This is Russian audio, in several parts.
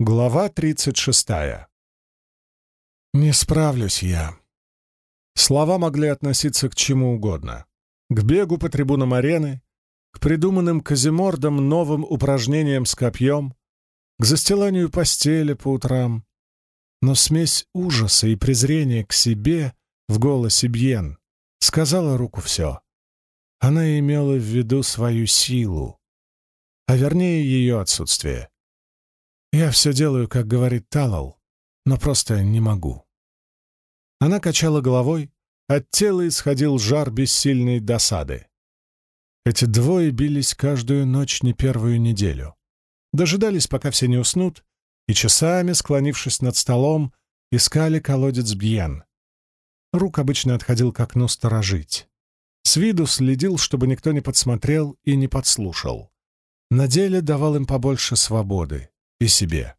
Глава 36. «Не справлюсь я». Слова могли относиться к чему угодно. К бегу по трибунам арены, к придуманным казимордам новым упражнениям с копьем, к застиланию постели по утрам. Но смесь ужаса и презрения к себе в голосе Бьен сказала руку все. Она имела в виду свою силу, а вернее ее отсутствие. Я все делаю, как говорит Талал, но просто не могу. Она качала головой, от тела исходил жар бессильной досады. Эти двое бились каждую ночь не первую неделю. Дожидались, пока все не уснут, и часами, склонившись над столом, искали колодец Бьен. Рук обычно отходил к окну сторожить. С виду следил, чтобы никто не подсмотрел и не подслушал. На деле давал им побольше свободы и себе.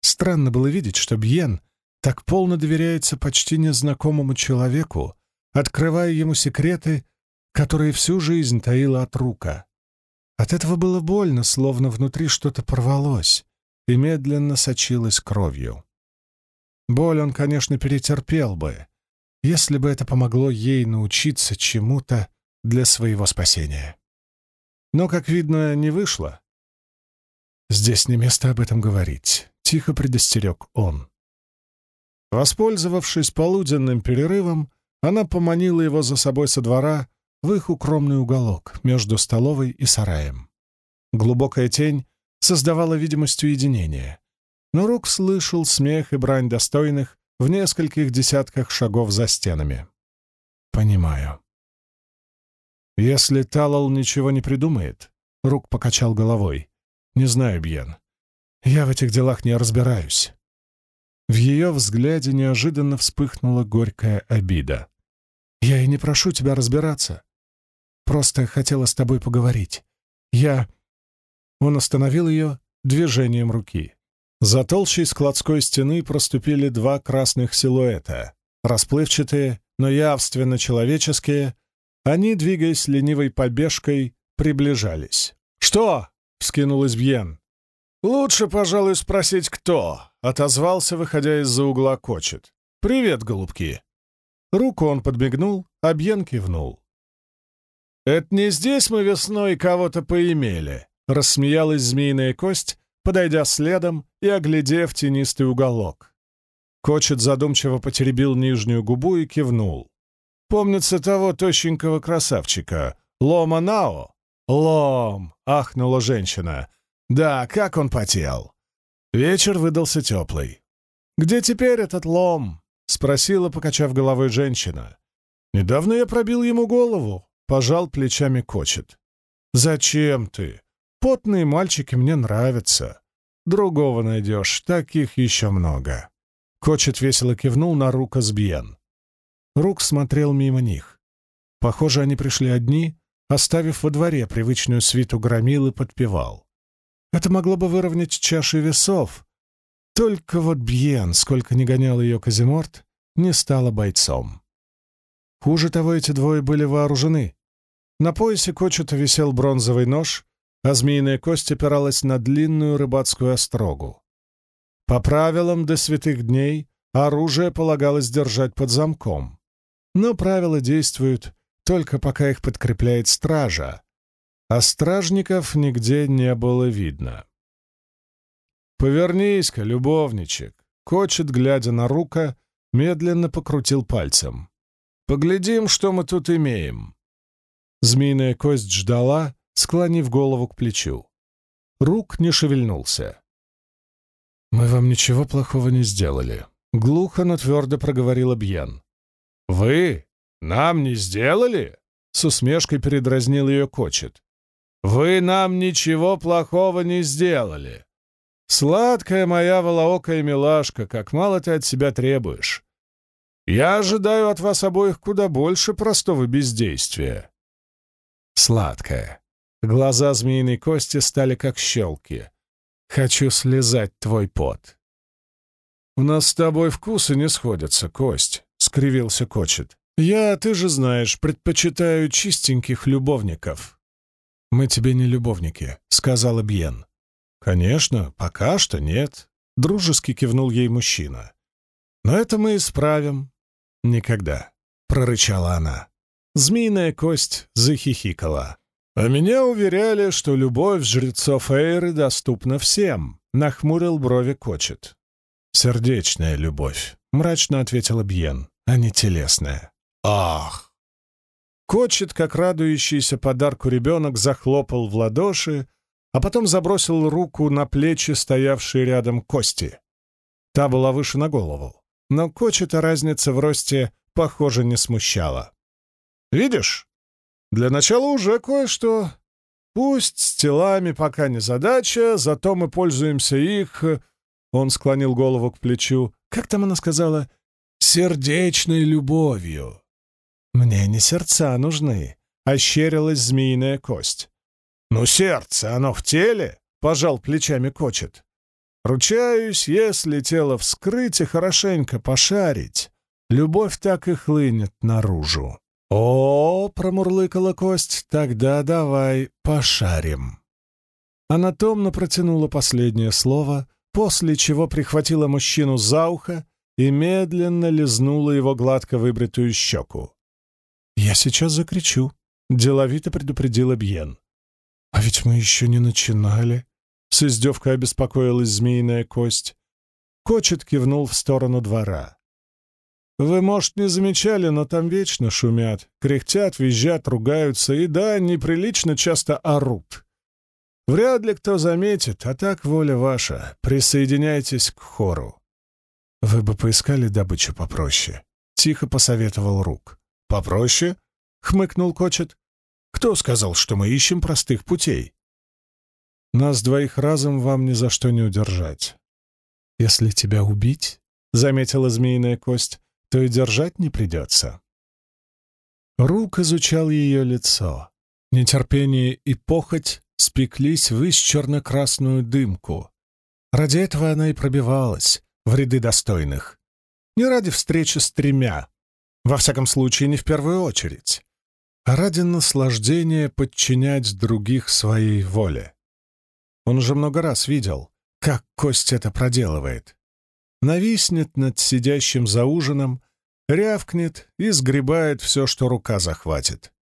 Странно было видеть, что Бьен так полно доверяется почти незнакомому человеку, открывая ему секреты, которые всю жизнь таила от рука. От этого было больно, словно внутри что-то порвалось и медленно сочилось кровью. Боль он, конечно, перетерпел бы, если бы это помогло ей научиться чему-то для своего спасения. Но, как видно, не вышло, «Здесь не место об этом говорить», — тихо предостерег он. Воспользовавшись полуденным перерывом, она поманила его за собой со двора в их укромный уголок между столовой и сараем. Глубокая тень создавала видимость уединения, но Рук слышал смех и брань достойных в нескольких десятках шагов за стенами. «Понимаю». «Если Талал ничего не придумает», — Рук покачал головой, «Не знаю, Бьен. Я в этих делах не разбираюсь». В ее взгляде неожиданно вспыхнула горькая обида. «Я и не прошу тебя разбираться. Просто хотела с тобой поговорить. Я...» Он остановил ее движением руки. За толщей складской стены проступили два красных силуэта. Расплывчатые, но явственно человеческие, они, двигаясь ленивой побежкой, приближались. «Что?» — вскинулась Бьен. «Лучше, пожалуй, спросить, кто?» — отозвался, выходя из-за угла Кочет. «Привет, голубки!» Руку он подмигнул, а Бьен кивнул. «Это не здесь мы весной кого-то поимели?» — рассмеялась змеиная кость, подойдя следом и оглядев тенистый уголок. Кочет задумчиво потеребил нижнюю губу и кивнул. «Помнится того тощенького красавчика, Лома Нао?» «Лом!» — ахнула женщина. «Да, как он потел!» Вечер выдался теплый. «Где теперь этот лом?» — спросила, покачав головой женщина. «Недавно я пробил ему голову», — пожал плечами Кочет. «Зачем ты? Потные мальчики мне нравятся. Другого найдешь, таких еще много». Кочет весело кивнул на Рука Сбьен. Рук смотрел мимо них. Похоже, они пришли одни, оставив во дворе привычную свиту громил и подпевал. Это могло бы выровнять чаши весов. Только вот Бьен, сколько ни гонял ее Казиморт, не стала бойцом. Хуже того, эти двое были вооружены. На поясе Кочета висел бронзовый нож, а змеиная кость опиралась на длинную рыбацкую острогу. По правилам до святых дней оружие полагалось держать под замком. Но правила действуют только пока их подкрепляет стража, а стражников нигде не было видно. «Повернись-ка, любовничек!» Кочет, глядя на рука, медленно покрутил пальцем. «Поглядим, что мы тут имеем». Змеиная кость ждала, склонив голову к плечу. Рук не шевельнулся. «Мы вам ничего плохого не сделали», — глухо, но твердо проговорила Бьян. «Вы? «Нам не сделали?» — с усмешкой передразнил ее Кочет. «Вы нам ничего плохого не сделали. Сладкая моя волоокая милашка, как мало ты от себя требуешь. Я ожидаю от вас обоих куда больше простого бездействия». Сладкая. Глаза змеиной кости стали как щелки. «Хочу слезать твой пот». «У нас с тобой вкусы не сходятся, Кость», — скривился Кочет. «Я, ты же знаешь, предпочитаю чистеньких любовников». «Мы тебе не любовники», — сказала Бьен. «Конечно, пока что нет», дружески кивнул ей мужчина. «Но это мы исправим». «Никогда», — прорычала она. Змеиная кость захихикала. «А меня уверяли, что любовь жрецов Эйры доступна всем», — нахмурил брови Кочет. «Сердечная любовь», — мрачно ответила Бьен, — «а не телесная». «Ах!» Кочет, как радующийся подарку ребенок, захлопал в ладоши, а потом забросил руку на плечи стоявшей рядом кости. Та была выше на голову, но Кочета разница в росте, похоже, не смущала. «Видишь? Для начала уже кое-что. Пусть с телами пока не задача, зато мы пользуемся их...» Он склонил голову к плечу. «Как там она сказала? Сердечной любовью». «Мне не сердца нужны», — ощерилась змеиная кость. «Ну, сердце, оно в теле?» — пожал плечами Кочет. «Ручаюсь, если тело вскрыть и хорошенько пошарить, любовь так и хлынет наружу». «О, — промурлыкала кость, — тогда давай пошарим». Она томно протянула последнее слово, после чего прихватила мужчину за ухо и медленно лизнула его гладко выбритую щеку. «Я сейчас закричу», — деловито предупредила Бьен. «А ведь мы еще не начинали», — с издевкой обеспокоилась змеиная кость. Кочет кивнул в сторону двора. «Вы, может, не замечали, но там вечно шумят, кряхтят, визжат, ругаются и, да, неприлично часто орут. Вряд ли кто заметит, а так воля ваша. Присоединяйтесь к хору». «Вы бы поискали добычу попроще», — тихо посоветовал Рук. «Попроще?» — хмыкнул Кочет. Кто сказал, что мы ищем простых путей? Нас двоих разом вам ни за что не удержать. Если тебя убить, — заметила змеиная кость, — то и держать не придется. Рук изучал ее лицо. Нетерпение и похоть спеклись в черно-красную дымку. Ради этого она и пробивалась в ряды достойных. Не ради встречи с тремя. Во всяком случае, не в первую очередь а ради наслаждения подчинять других своей воле. Он уже много раз видел, как кость это проделывает. Нависнет над сидящим за ужином, рявкнет и сгребает все, что рука захватит.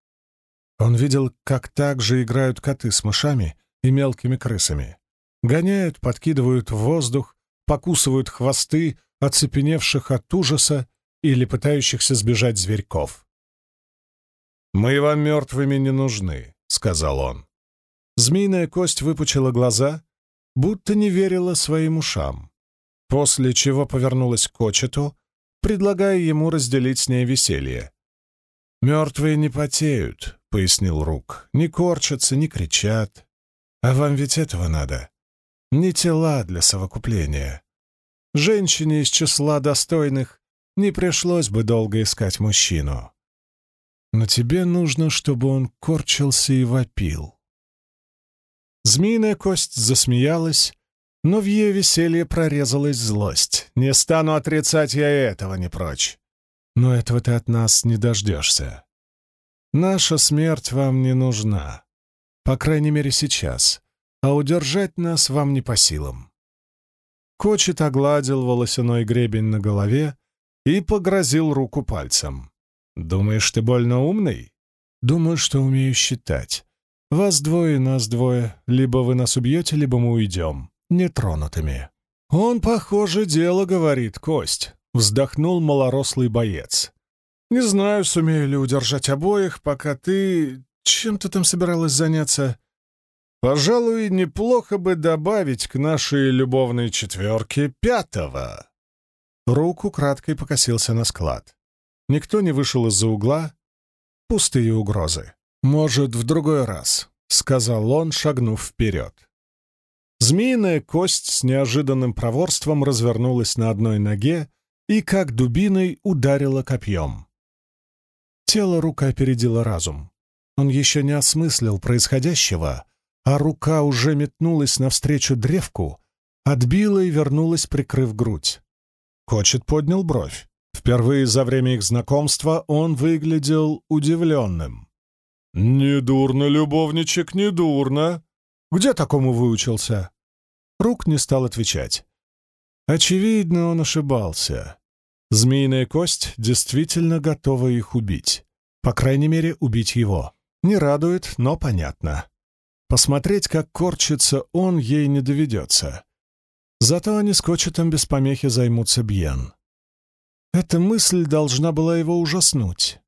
Он видел, как так же играют коты с мышами и мелкими крысами. Гоняют, подкидывают в воздух, покусывают хвосты оцепеневших от ужаса или пытающихся сбежать зверьков. «Мы вам мертвыми не нужны», — сказал он. Змеиная кость выпучила глаза, будто не верила своим ушам, после чего повернулась к Кочету, предлагая ему разделить с ней веселье. «Мертвые не потеют», — пояснил Рук, — «не корчатся, не кричат. А вам ведь этого надо. Не тела для совокупления. Женщине из числа достойных не пришлось бы долго искать мужчину но тебе нужно, чтобы он корчился и вопил. Змеиная кость засмеялась, но в ее веселье прорезалась злость. «Не стану отрицать я этого не прочь. Но этого ты от нас не дождешься. Наша смерть вам не нужна, по крайней мере сейчас, а удержать нас вам не по силам». Кочет огладил волосяной гребень на голове и погрозил руку пальцем. «Думаешь, ты больно умный?» «Думаю, что умею считать. Вас двое, нас двое. Либо вы нас убьете, либо мы уйдем. Нетронутыми». «Он, похоже, дело говорит, Кость», — вздохнул малорослый боец. «Не знаю, сумею ли удержать обоих, пока ты... Чем ты там собиралась заняться?» «Пожалуй, неплохо бы добавить к нашей любовной четверке пятого». Руку краткой покосился на склад. Никто не вышел из-за угла. Пустые угрозы. «Может, в другой раз», — сказал он, шагнув вперед. Змеиная кость с неожиданным проворством развернулась на одной ноге и, как дубиной, ударила копьем. Тело рука опередило разум. Он еще не осмыслил происходящего, а рука уже метнулась навстречу древку, отбила и вернулась, прикрыв грудь. Кочет поднял бровь. Впервые за время их знакомства он выглядел удивленным. «Недурно, любовничек, недурно. Где такому выучился?» Рук не стал отвечать. Очевидно, он ошибался. Змеиная кость действительно готова их убить. По крайней мере, убить его. Не радует, но понятно. Посмотреть, как корчится он, ей не доведется. Зато они с Кочетом без помехи займутся Бьен. Эта мысль должна была его ужаснуть.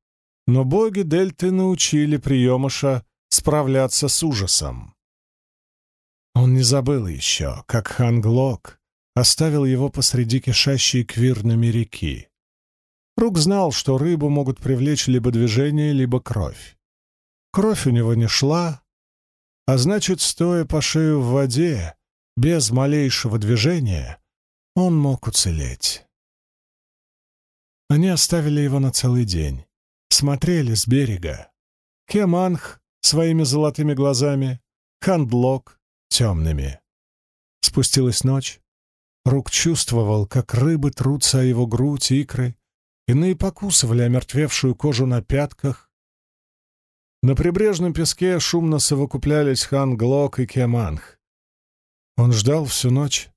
Но боги Дельты научили приемыша справляться с ужасом. Он не забыл еще, как Ханглок оставил его посреди кишащей квирными реки. Рук знал, что рыбу могут привлечь либо движение, либо кровь. Кровь у него не шла, а значит, стоя по шею в воде, без малейшего движения, он мог уцелеть. Они оставили его на целый день, смотрели с берега. Кеманх своими золотыми глазами, Хандлок темными. Спустилась ночь. Рук чувствовал, как рыбы трутся о его грудь, икры, иные покусывали омертвевшую кожу на пятках. На прибрежном песке шумно совокуплялись Хан Глок и Кеманх. Он ждал всю ночь,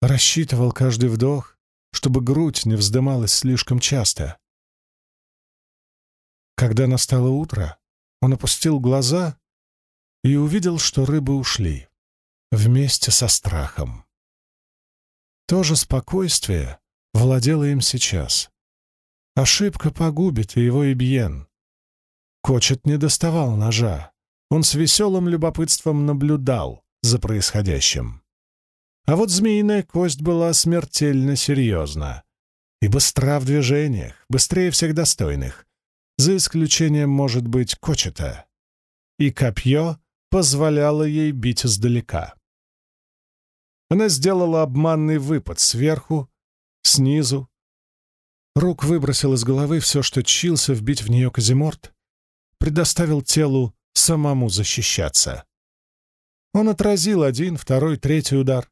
рассчитывал каждый вдох, чтобы грудь не вздымалась слишком часто. Когда настало утро, он опустил глаза и увидел, что рыбы ушли вместе со страхом. То же спокойствие владело им сейчас. Ошибка погубит и его и Бьен. Кочет не доставал ножа. Он с веселым любопытством наблюдал за происходящим. А вот змеиная кость была смертельно серьезна и быстра в движениях, быстрее всех достойных, за исключением, может быть, Кочета. И копье позволяло ей бить издалека. Она сделала обманный выпад сверху, снизу. Рук выбросил из головы все, что чился вбить в нее Казиморт, предоставил телу самому защищаться. Он отразил один, второй, третий удар.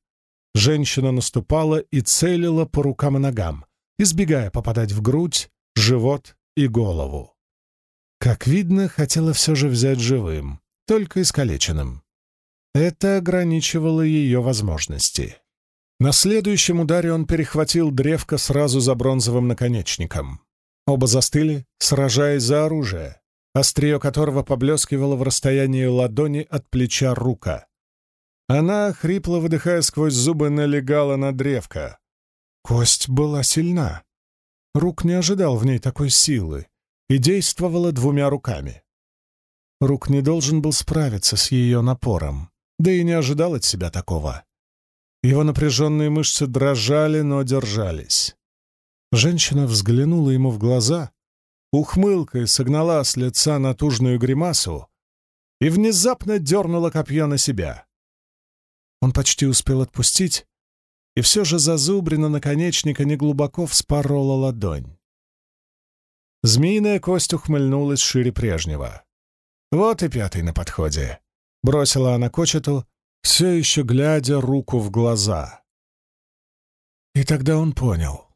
Женщина наступала и целила по рукам и ногам, избегая попадать в грудь, живот и голову. Как видно, хотела все же взять живым, только искалеченным. Это ограничивало ее возможности. На следующем ударе он перехватил древко сразу за бронзовым наконечником. Оба застыли, сражаясь за оружие, острие которого поблескивало в расстоянии ладони от плеча рука. Она, хрипло выдыхая сквозь зубы, налегала на древко. Кость была сильна. Рук не ожидал в ней такой силы и действовала двумя руками. Рук не должен был справиться с ее напором да и не ожидал от себя такого. Его напряженные мышцы дрожали, но держались. Женщина взглянула ему в глаза, ухмылкой согнала с лица натужную гримасу и внезапно дернула копье на себя. Он почти успел отпустить, и все же зазубрина наконечника неглубоко вспорола ладонь. Змеиная кость ухмыльнулась шире прежнего. Вот и пятый на подходе. Бросила она кочету, все еще глядя руку в глаза. И тогда он понял.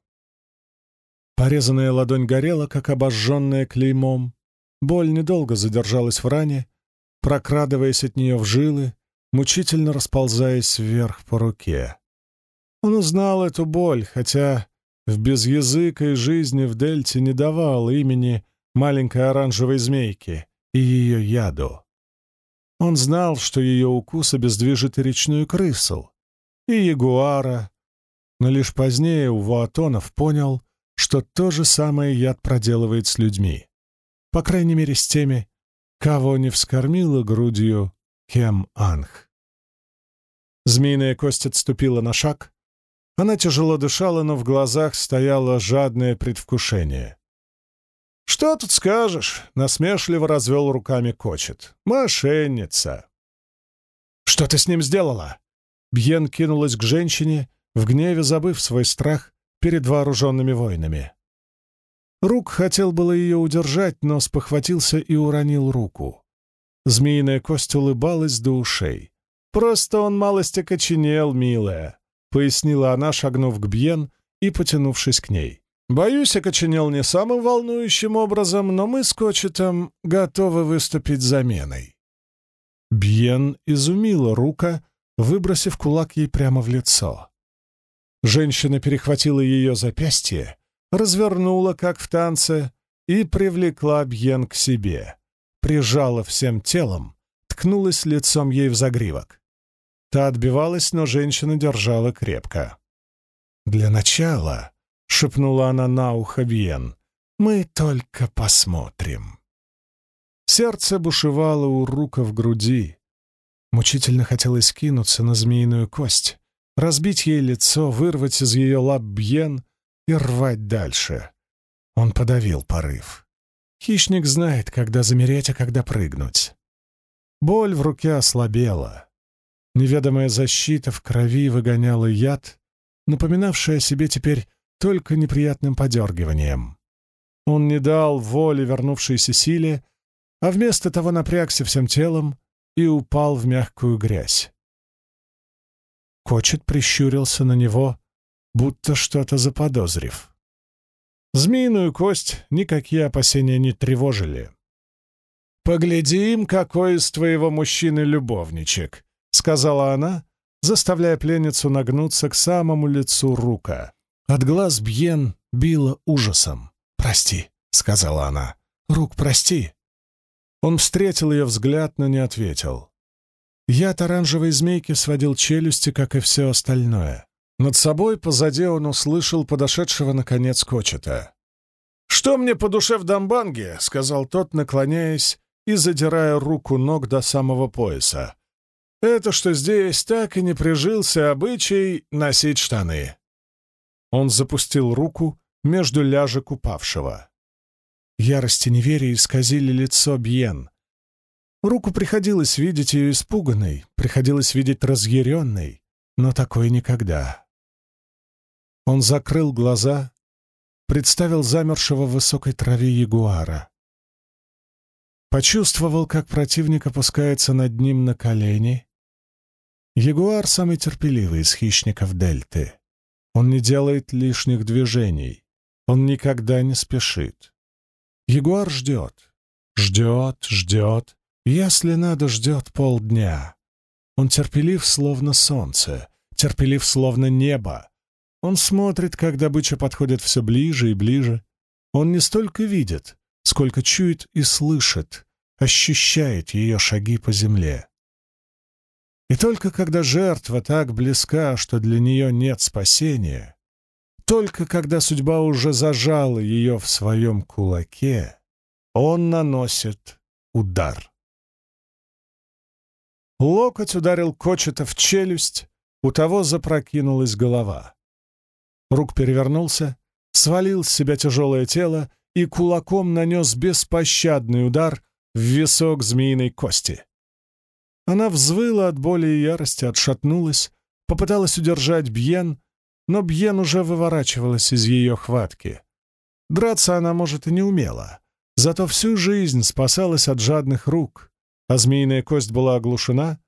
Порезанная ладонь горела, как обожженная клеймом. Боль недолго задержалась в ране, прокрадываясь от нее в жилы, мучительно расползаясь вверх по руке. Он узнал эту боль, хотя в безязыкой жизни в Дельте не давал имени маленькой оранжевой змейки и ее яду. Он знал, что ее укус обездвижит и речную крысу, и ягуара, но лишь позднее у Вуатонов понял, что то же самое яд проделывает с людьми. По крайней мере, с теми, кого не вскормила грудью Кем Анх. Змеиная кость отступила на шаг. Она тяжело дышала, но в глазах стояло жадное предвкушение. «Что тут скажешь?» — насмешливо развел руками Кочет. «Мошенница!» «Что ты с ним сделала?» Бьен кинулась к женщине, в гневе забыв свой страх перед вооруженными воинами. Рук хотел было ее удержать, но спохватился и уронил руку. Змеиная кость улыбалась до ушей. «Просто он малость окоченел, милая», — пояснила она, шагнув к Бьен и потянувшись к ней. Боюсь, окоченел не самым волнующим образом, но мы с Кочетом готовы выступить заменой. Бьен изумила рука, выбросив кулак ей прямо в лицо. Женщина перехватила ее запястье, развернула, как в танце, и привлекла Бьен к себе, прижала всем телом, ткнулась лицом ей в загривок. Та отбивалась, но женщина держала крепко. «Для начала», — шепнула она на ухо Бьен, — «мы только посмотрим». Сердце бушевало у рука в груди. Мучительно хотелось кинуться на змеиную кость, разбить ей лицо, вырвать из ее лап Бьен и рвать дальше. Он подавил порыв. Хищник знает, когда замереть, а когда прыгнуть. Боль в руке ослабела. Неведомая защита в крови выгоняла яд, напоминавший о себе теперь только неприятным подергиванием. Он не дал воли вернувшейся силе, а вместо того напрягся всем телом и упал в мягкую грязь. Кочет прищурился на него, будто что-то заподозрив. Змеиную кость никакие опасения не тревожили. «Поглядим, какой из твоего мужчины любовничек», — сказала она, заставляя пленницу нагнуться к самому лицу рука. От глаз Бьен било ужасом. «Прости», — сказала она. «Рук, прости». Он встретил ее взгляд, но не ответил. Яд оранжевой змейки сводил челюсти, как и все остальное. Над собой позади он услышал подошедшего, наконец, Кочета. «Что мне по душе в Дамбанге?» — сказал тот, наклоняясь и задирая руку ног до самого пояса. «Это что здесь так и не прижился обычай носить штаны». Он запустил руку между ляжек упавшего. Ярости неверия исказили лицо Бьен. Руку приходилось видеть ее испуганной, приходилось видеть разъяренной, но такой никогда. Он закрыл глаза, представил замершего в высокой траве ягуара. Почувствовал, как противник опускается над ним на колени. Ягуар — самый терпеливый из хищников Дельты. Он не делает лишних движений. Он никогда не спешит. Ягуар ждет. Ждет, ждет. Если надо, ждет полдня. Он терпелив, словно солнце, терпелив, словно небо, он смотрит, как добыча подходит все ближе и ближе. Он не столько видит, сколько чует и слышит, ощущает ее шаги по земле. И только когда жертва так близка, что для нее нет спасения, только когда судьба уже зажала ее в своем кулаке, он наносит удар. Локоть ударил Кочета в челюсть, у того запрокинулась голова. Рук перевернулся, свалил с себя тяжелое тело и кулаком нанес беспощадный удар в висок змеиной кости. Она взвыла от боли и ярости, отшатнулась, попыталась удержать Бьен, но Бьен уже выворачивалась из ее хватки. Драться она, может, и не умела, зато всю жизнь спасалась от жадных рук, а змеиная кость была оглушена,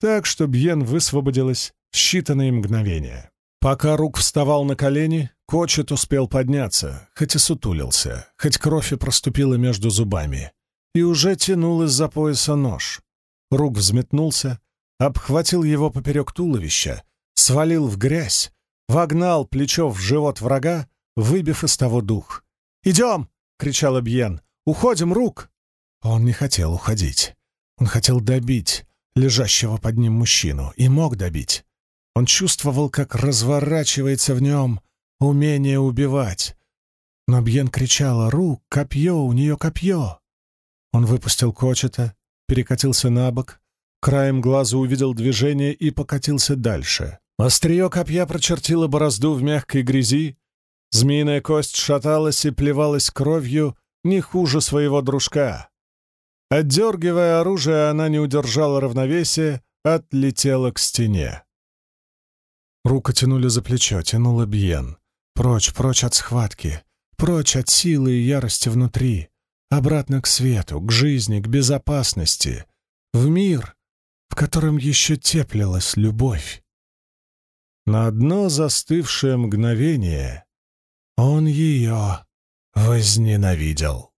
так что Бьен высвободилась считанные мгновения. Пока Рук вставал на колени, Кочет успел подняться, хоть и сутулился, хоть кровь и проступила между зубами, и уже тянул из-за пояса нож. Рук взметнулся, обхватил его поперек туловища, свалил в грязь, вогнал плечо в живот врага, выбив из того дух. «Идем!» — кричал Бьен. «Уходим, Рук!» Он не хотел уходить. Он хотел добить лежащего под ним мужчину и мог добить. Он чувствовал, как разворачивается в нем умение убивать. Но Бьен кричала «Рук! Копье! У нее копье!» Он выпустил кочета, перекатился на бок, краем глаза увидел движение и покатился дальше. Острие копья прочертило борозду в мягкой грязи, змеиная кость шаталась и плевалась кровью не хуже своего дружка. Отдергивая оружие, она не удержала равновесия, отлетела к стене. Руку тянули за плечо, тянула Бьен. Прочь, прочь от схватки, прочь от силы и ярости внутри, обратно к свету, к жизни, к безопасности, в мир, в котором еще теплилась любовь. На одно застывшее мгновение он ее возненавидел.